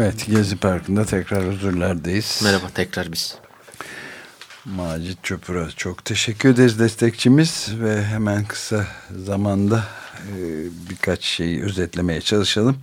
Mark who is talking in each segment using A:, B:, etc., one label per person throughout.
A: Evet Gezi Parkı'nda tekrar huzurlardayız.
B: Merhaba tekrar biz.
A: Macit Çöpür'e çok teşekkür ederiz destekçimiz ve hemen kısa zamanda e, birkaç şeyi özetlemeye çalışalım.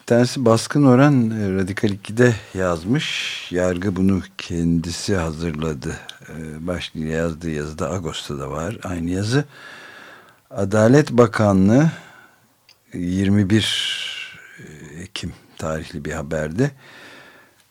A: Bir tanesi baskın oran e, Radikal 2'de yazmış. Yargı bunu kendisi hazırladı. E, başlığı yazdığı yazıda Ağustos'ta da var aynı yazı. Adalet Bakanlığı 21 Ekim tarihli bir haberdi.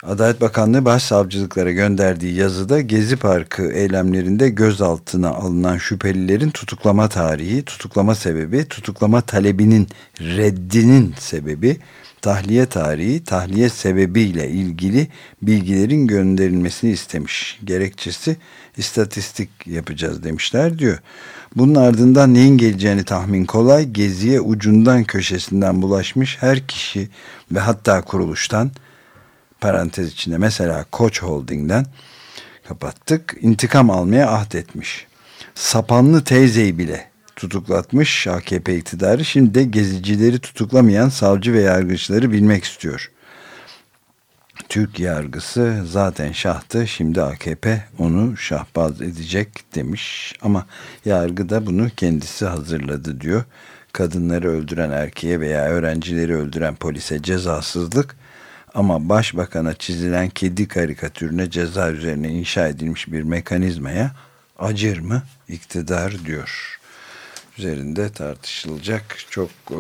A: Adalet Bakanlığı başsavcılıklara gönderdiği yazıda Gezi Parkı eylemlerinde gözaltına alınan şüphelilerin tutuklama tarihi, tutuklama sebebi, tutuklama talebinin reddinin sebebi, tahliye tarihi, tahliye sebebiyle ilgili bilgilerin gönderilmesini istemiş. Gerekçesi istatistik yapacağız demişler diyor. Bunun ardından neyin geleceğini tahmin kolay. Geziye ucundan köşesinden bulaşmış her kişi ve hatta kuruluştan parantez içinde mesela Koç Holding'den kapattık. intikam almaya ahdetmiş. Sapanlı teyzeyi bile tutuklatmış AKP iktidarı. Şimdi de gezicileri tutuklamayan savcı ve yargıçları bilmek istiyor. Türk yargısı zaten şahtı şimdi AKP onu şahbaz edecek demiş ama yargı da bunu kendisi hazırladı diyor. Kadınları öldüren erkeğe veya öğrencileri öldüren polise cezasızlık ama başbakana çizilen kedi karikatürüne ceza üzerine inşa edilmiş bir mekanizmaya acır mı iktidar diyor. Üzerinde tartışılacak, çok e,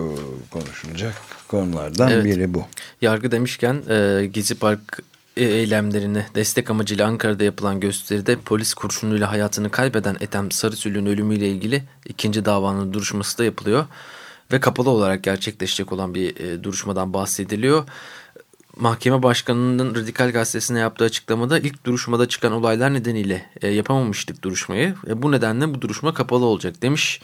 A: konuşulacak konulardan evet. biri bu.
B: Yargı demişken e, Gezi Park eylemlerine destek amacıyla Ankara'da yapılan gösteride polis kurşunuyla hayatını kaybeden Ethem Sarısül'ün ölümüyle ilgili ikinci davanın duruşması da yapılıyor. Ve kapalı olarak gerçekleşecek olan bir e, duruşmadan bahsediliyor. Mahkeme Başkanı'nın Radikal Gazetesi'ne yaptığı açıklamada ilk duruşmada çıkan olaylar nedeniyle e, yapamamıştık duruşmayı. E, bu nedenle bu duruşma kapalı olacak demiş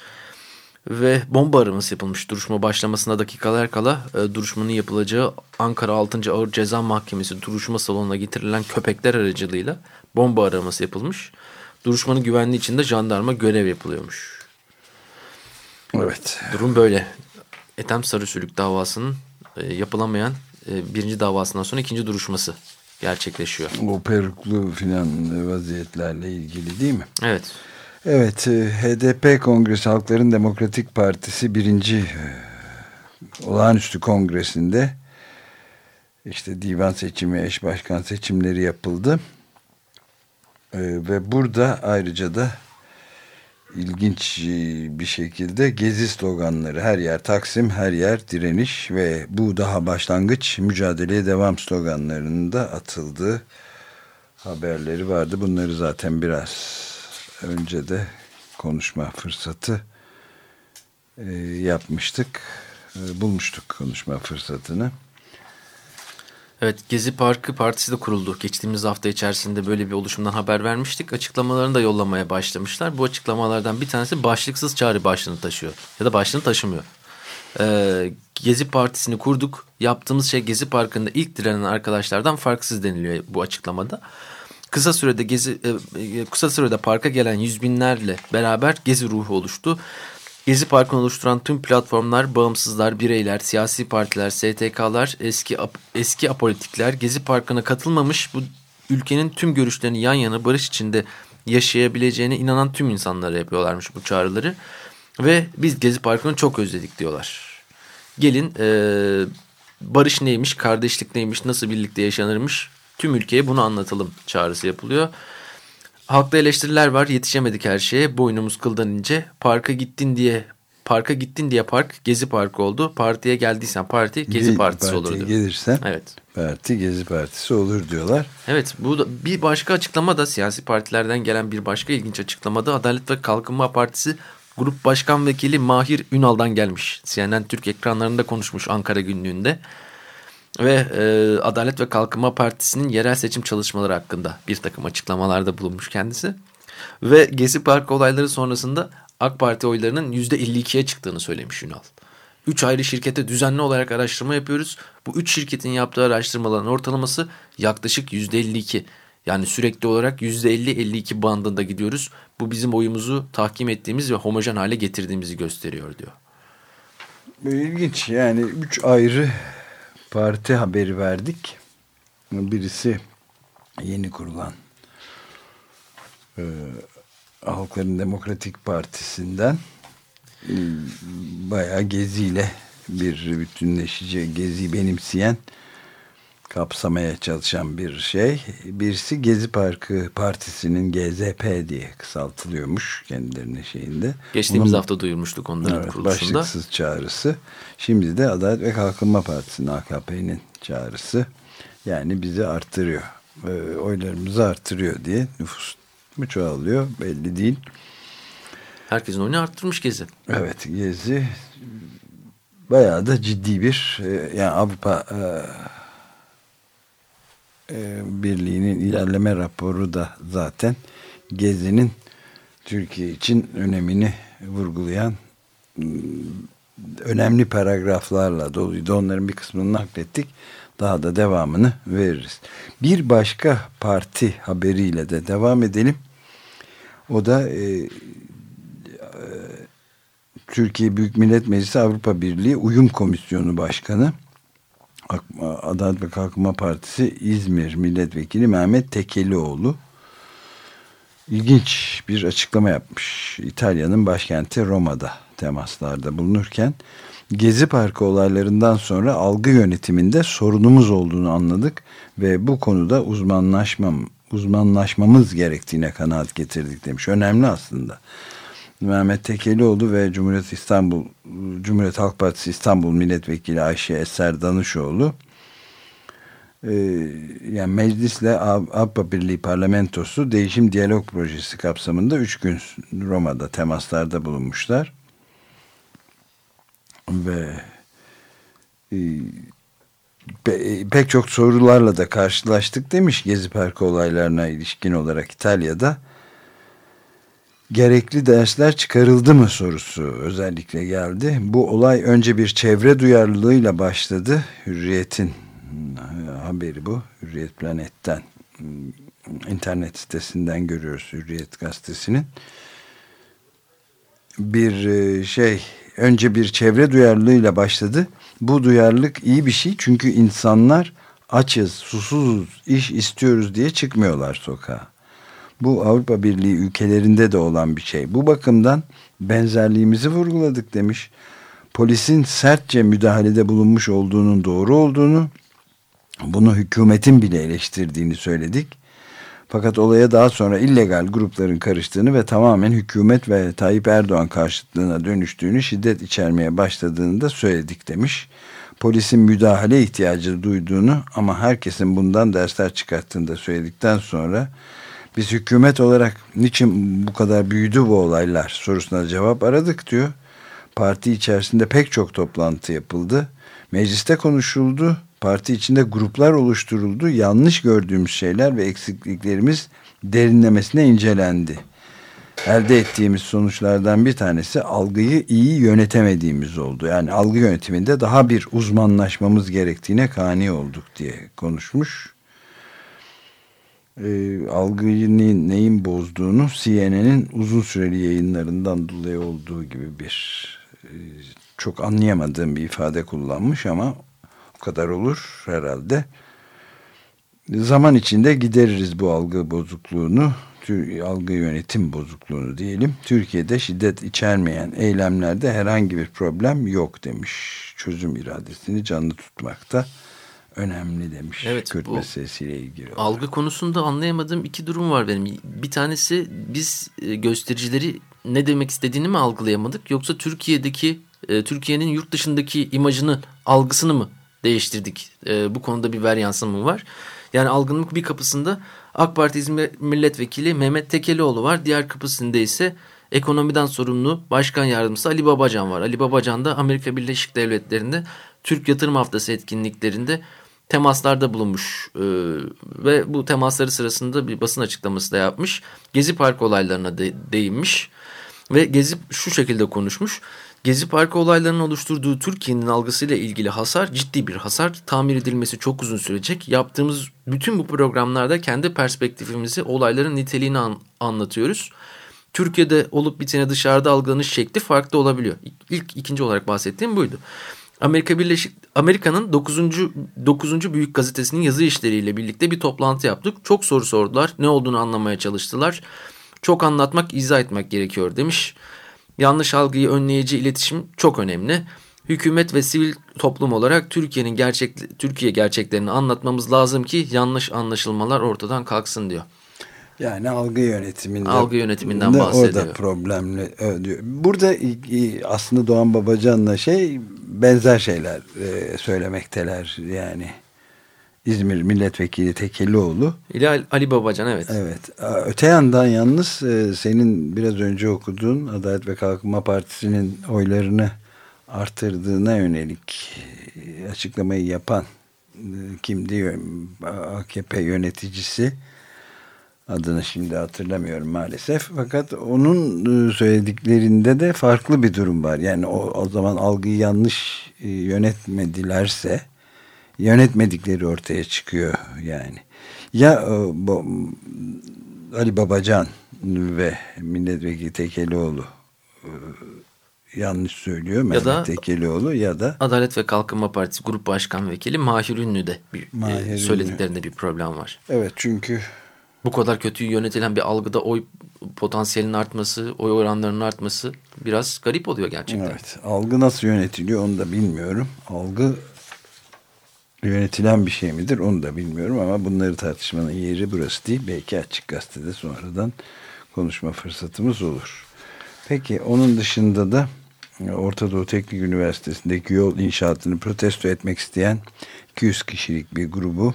B: ve bomba araması yapılmış. Duruşma başlamasına dakikalar kala e, duruşmanın yapılacağı Ankara 6. Ağır Ceza Mahkemesi duruşma salonuna getirilen köpekler aracılığıyla bomba araması yapılmış. Duruşmanın güvenliği için de jandarma görev yapılıyormuş.
A: Evet.
B: Durum böyle. Ethem Sarısülük davasının e, yapılamayan e, birinci davasından sonra ikinci duruşması gerçekleşiyor.
A: O peruklu filan vaziyetlerle ilgili değil mi?
B: Evet.
A: Evet, e, HDP Kongresi Halkların Demokratik Partisi birinci e, olağanüstü kongresinde işte divan seçimi, eş başkan seçimleri yapıldı. E, ve burada ayrıca da ilginç bir şekilde gezi sloganları her yer Taksim, her yer direniş ve bu daha başlangıç mücadeleye devam sloganlarının da atıldığı haberleri vardı. Bunları zaten biraz önce de konuşma fırsatı e, yapmıştık. E, bulmuştuk konuşma fırsatını.
B: Evet Gezi Parkı Partisi de kuruldu. Geçtiğimiz hafta içerisinde böyle bir oluşumdan haber vermiştik. Açıklamalarını da yollamaya başlamışlar. Bu açıklamalardan bir tanesi başlıksız çağrı başlığını taşıyor. Ya da başlığını taşımıyor. Ee, Gezi Partisi'ni kurduk. Yaptığımız şey Gezi Parkı'nda ilk direnen arkadaşlardan farksız deniliyor bu açıklamada kısa sürede gezi e, e, kısa sürede parka gelen yüz binlerle beraber gezi ruhu oluştu. Gezi Parkı'nı oluşturan tüm platformlar, bağımsızlar, bireyler, siyasi partiler, STK'lar, eski eski apolitikler Gezi Parkı'na katılmamış bu ülkenin tüm görüşlerini yan yana barış içinde yaşayabileceğine inanan tüm insanlara yapıyorlarmış bu çağrıları. Ve biz Gezi Parkı'nı çok özledik diyorlar. Gelin e, barış neymiş, kardeşlik neymiş, nasıl birlikte yaşanırmış Tüm ülkeye bunu anlatalım çağrısı yapılıyor. Halkta eleştiriler var. Yetişemedik her şeye. Boynumuz kıldan ince. Parka gittin diye parka gittin diye park Gezi Parkı oldu. Partiye geldiysen parti Gezi
A: Ge-
B: Partisi olur diyor.
A: gelirsen
B: Evet.
A: parti Gezi Partisi olur diyorlar.
B: Evet bu da bir başka açıklama da siyasi partilerden gelen bir başka ilginç açıklamada Adalet ve Kalkınma Partisi Grup Başkan Vekili Mahir Ünal'dan gelmiş. CNN Türk ekranlarında konuşmuş Ankara günlüğünde. Ve e, Adalet ve Kalkınma Partisi'nin yerel seçim çalışmaları hakkında bir takım açıklamalarda bulunmuş kendisi. Ve Gezi Parkı olayları sonrasında AK Parti oylarının %52'ye çıktığını söylemiş Ünal. Üç ayrı şirkete düzenli olarak araştırma yapıyoruz. Bu üç şirketin yaptığı araştırmaların ortalaması yaklaşık %52. Yani sürekli olarak %50-52 bandında gidiyoruz. Bu bizim oyumuzu tahkim ettiğimiz ve homojen hale getirdiğimizi gösteriyor diyor.
A: İlginç yani üç ayrı parti haberi verdik. Birisi yeni kurulan e, Halkların Demokratik Partisi'nden e, bayağı geziyle bir bütünleşici gezi benimseyen kapsamaya çalışan bir şey. Birisi Gezi Parkı Partisi'nin GZP diye kısaltılıyormuş kendilerine şeyinde.
B: Geçtiğimiz
A: Bunun-
B: hafta duyurmuştuk onların
A: Evet,
B: kuruluşunda.
A: başlıksız çağrısı. Şimdi de Adalet ve Kalkınma Partisi'nin AKP'nin çağrısı. Yani bizi artırıyor. e, oylarımızı artırıyor diye nüfus mu çoğalıyor belli değil.
B: Herkesin oyunu arttırmış Gezi.
A: Evet Gezi bayağı da ciddi bir e, yani Avrupa e, e, Birliği'nin ilerleme raporu da zaten Gezi'nin Türkiye için önemini vurgulayan m, önemli paragraflarla doluydu. Onların bir kısmını naklettik. Daha da devamını veririz. Bir başka parti haberiyle de devam edelim. O da e, Türkiye Büyük Millet Meclisi Avrupa Birliği Uyum Komisyonu Başkanı Adalet ve Kalkınma Partisi İzmir Milletvekili Mehmet Tekelioğlu ilginç bir açıklama yapmış. İtalya'nın başkenti Roma'da temaslarda bulunurken Gezi Parkı olaylarından sonra algı yönetiminde sorunumuz olduğunu anladık ve bu konuda uzmanlaşmam, uzmanlaşmamız gerektiğine kanaat getirdik demiş. Önemli aslında. Mehmet Tekelioğlu ve Cumhuriyet İstanbul Cumhuriyet Halk Partisi İstanbul Milletvekili Ayşe Eser Danışoğlu e, yani meclisle Av- Avrupa Birliği Parlamentosu Değişim Diyalog Projesi kapsamında 3 gün Roma'da temaslarda bulunmuşlar. Ve e, pe- pek çok sorularla da karşılaştık demiş Gezi Parkı olaylarına ilişkin olarak İtalya'da gerekli dersler çıkarıldı mı sorusu özellikle geldi. Bu olay önce bir çevre duyarlılığıyla başladı. Hürriyet'in e, haberi bu. Hürriyet Planet'ten m, internet sitesinden görüyoruz Hürriyet gazetesinin. Bir e, şey önce bir çevre duyarlılığıyla başladı. Bu duyarlılık iyi bir şey çünkü insanlar açız, susuzuz, iş istiyoruz diye çıkmıyorlar sokağa. Bu Avrupa Birliği ülkelerinde de olan bir şey. Bu bakımdan benzerliğimizi vurguladık demiş. Polisin sertçe müdahalede bulunmuş olduğunun doğru olduğunu, bunu hükümetin bile eleştirdiğini söyledik. Fakat olaya daha sonra illegal grupların karıştığını ve tamamen hükümet ve Tayyip Erdoğan karşıtlığına dönüştüğünü, şiddet içermeye başladığını da söyledik demiş. Polisin müdahale ihtiyacı duyduğunu ama herkesin bundan dersler çıkarttığını da söyledikten sonra biz hükümet olarak niçin bu kadar büyüdü bu olaylar sorusuna cevap aradık diyor. Parti içerisinde pek çok toplantı yapıldı. Mecliste konuşuldu. Parti içinde gruplar oluşturuldu. Yanlış gördüğümüz şeyler ve eksikliklerimiz derinlemesine incelendi. Elde ettiğimiz sonuçlardan bir tanesi algıyı iyi yönetemediğimiz oldu. Yani algı yönetiminde daha bir uzmanlaşmamız gerektiğine kani olduk diye konuşmuş e, algıyı neyin, bozduğunu CNN'in uzun süreli yayınlarından dolayı olduğu gibi bir e, çok anlayamadığım bir ifade kullanmış ama o kadar olur herhalde. Zaman içinde gideririz bu algı bozukluğunu, algı yönetim bozukluğunu diyelim. Türkiye'de şiddet içermeyen eylemlerde herhangi bir problem yok demiş. Çözüm iradesini canlı tutmakta önemli demiş.
B: Evet,
A: Kürt
B: bu
A: meselesiyle ilgili.
B: Algı konusunda anlayamadığım iki durum var benim. Bir tanesi biz e, göstericileri ne demek istediğini mi algılayamadık yoksa Türkiye'deki e, Türkiye'nin yurt dışındaki imajını algısını mı değiştirdik? E, bu konuda bir veryansın mı var? Yani algının bir kapısında AK Parti İzmir Milletvekili Mehmet Tekelioğlu var. Diğer kapısında ise ekonomiden sorumlu Başkan Yardımcısı Ali Babacan var. Ali Babacan da Amerika Birleşik Devletleri'nde Türk Yatırım Haftası etkinliklerinde temaslarda bulunmuş ee, ve bu temasları sırasında bir basın açıklaması da yapmış. Gezi Park olaylarına de, değinmiş ve Gezi şu şekilde konuşmuş. Gezi Parkı olaylarının oluşturduğu Türkiye'nin algısıyla ilgili hasar ciddi bir hasar. Tamir edilmesi çok uzun sürecek. Yaptığımız bütün bu programlarda kendi perspektifimizi, olayların niteliğini an anlatıyoruz. Türkiye'de olup bitene dışarıda algılanış şekli farklı olabiliyor. İlk ikinci olarak bahsettiğim buydu. Amerika Birleşik Amerika'nın 9. 9. büyük gazetesinin yazı işleriyle birlikte bir toplantı yaptık. Çok soru sordular. Ne olduğunu anlamaya çalıştılar. Çok anlatmak, izah etmek gerekiyor demiş. Yanlış algıyı önleyici iletişim çok önemli. Hükümet ve sivil toplum olarak Türkiye'nin gerçek Türkiye gerçeklerini anlatmamız lazım ki yanlış anlaşılmalar ortadan kalksın diyor.
A: Yani algı yönetiminde
B: algı yönetiminden bahsediyor.
A: Orada problemli diyor. Burada aslında Doğan Babacan'la şey benzer şeyler e, söylemekteler yani. İzmir Milletvekili Tekelioğlu.
B: İle Ali Babacan evet.
A: Evet. Öte yandan yalnız e, senin biraz önce okuduğun Adalet ve Kalkınma Partisi'nin oylarını artırdığına yönelik e, açıklamayı yapan kimdi? AKP yöneticisi adını şimdi hatırlamıyorum maalesef. Fakat onun e, söylediklerinde de farklı bir durum var. Yani o, o zaman algıyı yanlış e, yönetmedilerse yönetmedikleri ortaya çıkıyor yani. Ya e, bu, Ali Babacan ve milletvekili Tekelioğlu yanlış söylüyor Mehmet ya da, Tekelioğlu ya da
B: Adalet ve Kalkınma Partisi Grup Başkan Vekili Mahir Ünlü de bir, Mahir söylediklerinde Ünlü. bir problem var.
A: Evet çünkü
B: bu kadar kötü yönetilen bir algıda oy potansiyelinin artması, oy oranlarının artması biraz garip oluyor gerçekten.
A: Evet. Algı nasıl yönetiliyor onu da bilmiyorum. Algı yönetilen bir şey midir onu da bilmiyorum ama bunları tartışmanın yeri burası değil. Belki açık gazetede sonradan konuşma fırsatımız olur. Peki onun dışında da Orta Doğu Teknik Üniversitesi'ndeki yol inşaatını protesto etmek isteyen 200 kişilik bir grubu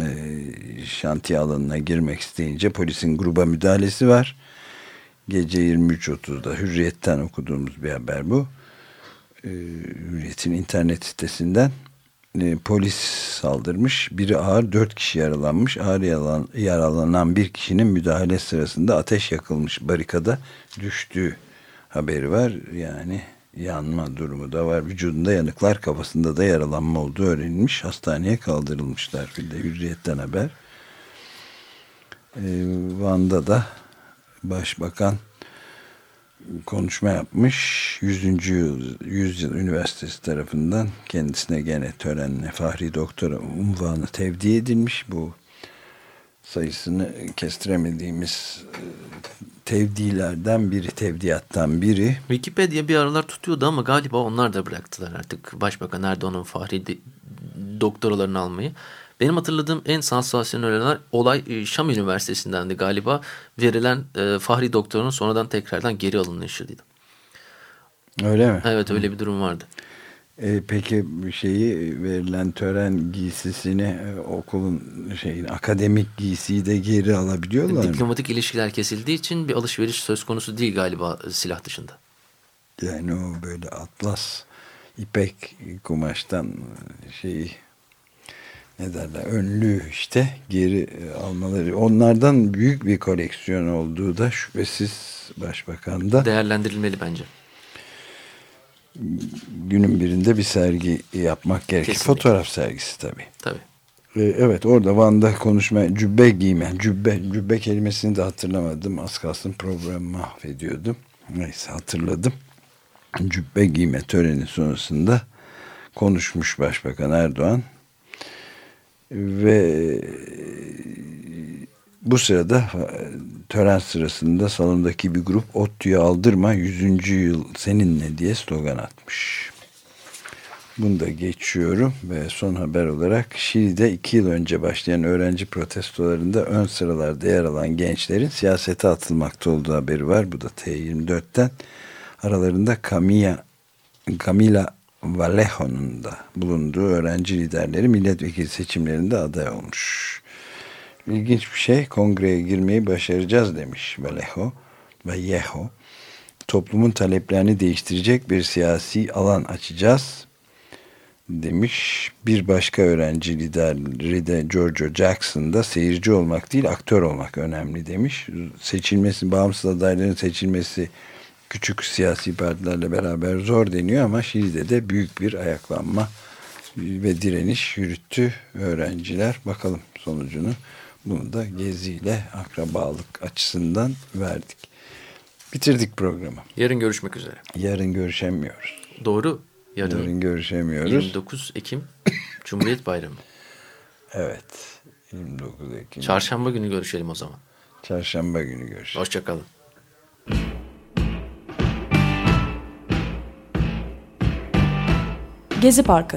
A: e, şantiye alanına girmek isteyince polisin gruba müdahalesi var. Gece 23.30'da Hürriyet'ten okuduğumuz bir haber bu. E, Hürriyet'in internet sitesinden e, polis saldırmış. Biri ağır dört kişi yaralanmış. Ağır yaralan, yaralanan bir kişinin müdahale sırasında ateş yakılmış barikada düştüğü haberi var. Yani yanma durumu da var. Vücudunda yanıklar kafasında da yaralanma olduğu öğrenilmiş. Hastaneye kaldırılmışlar. Bir de hürriyetten haber. Ee, Van'da da başbakan konuşma yapmış. 100. Yıl, 100 Yıl Üniversitesi tarafından kendisine gene törenle Fahri Doktora unvanı tevdi edilmiş. Bu sayısını kestiremediğimiz e, tevdilerden biri, tevdiyattan biri.
B: Wikipedia bir aralar tutuyordu ama galiba onlar da bıraktılar artık Başbakan Erdoğan'ın Fahri doktoralarını almayı. Benim hatırladığım en sansasyonel olay e, Şam Üniversitesi'ndendi galiba. Verilen e, Fahri doktorunun sonradan tekrardan geri alınışıydı.
A: Öyle mi?
B: Evet öyle bir durum vardı.
A: E, peki şeyi verilen tören giysisini e, okulun şeyin akademik giysiyi de geri alabiliyorlar
B: mı? Diplomatik ilişkiler kesildiği için bir alışveriş söz konusu değil galiba silah dışında.
A: Yani o böyle atlas ipek kumaştan şeyi ne derler önlü işte geri e, almaları onlardan büyük bir koleksiyon olduğu da şüphesiz başbakanda
B: değerlendirilmeli bence
A: günün birinde bir sergi yapmak gerekir. Kesinlikle. Fotoğraf sergisi tabii.
B: Tabii.
A: Ee, evet orada Van'da konuşma cübbe giyme cübbe, cübbe kelimesini de hatırlamadım az kalsın programı mahvediyordum neyse hatırladım cübbe giyme töreni sonrasında konuşmuş Başbakan Erdoğan ve bu sırada e, tören sırasında salondaki bir grup ODTÜ'ye aldırma 100. yıl seninle diye slogan atmış. Bunu da geçiyorum ve son haber olarak Şili'de iki yıl önce başlayan öğrenci protestolarında ön sıralarda yer alan gençlerin siyasete atılmakta olduğu haberi var. Bu da T24'ten. Aralarında Camilla, Camila Vallejo'nun da bulunduğu öğrenci liderleri milletvekili seçimlerinde aday olmuş. İlginç bir şey kongreye girmeyi başaracağız demiş Vallejo. Vallejo. Toplumun taleplerini değiştirecek bir siyasi alan açacağız demiş. Bir başka öğrenci lideri de Giorgio Jackson da seyirci olmak değil aktör olmak önemli demiş. Seçilmesi, bağımsız adayların seçilmesi küçük siyasi partilerle beraber zor deniyor ama Şili'de de büyük bir ayaklanma ve direniş yürüttü öğrenciler. Bakalım sonucunu. Bunu da geziyle akrabalık açısından verdik. Bitirdik programı.
B: Yarın görüşmek üzere.
A: Yarın görüşemiyoruz.
B: Doğru. Yarın,
A: Yarın görüşemiyoruz.
B: 29 Ekim Cumhuriyet Bayramı.
A: Evet. 29 Ekim.
B: Çarşamba günü görüşelim o zaman.
A: Çarşamba günü görüşürüz.
B: Hoşçakalın.
C: Gezi Parkı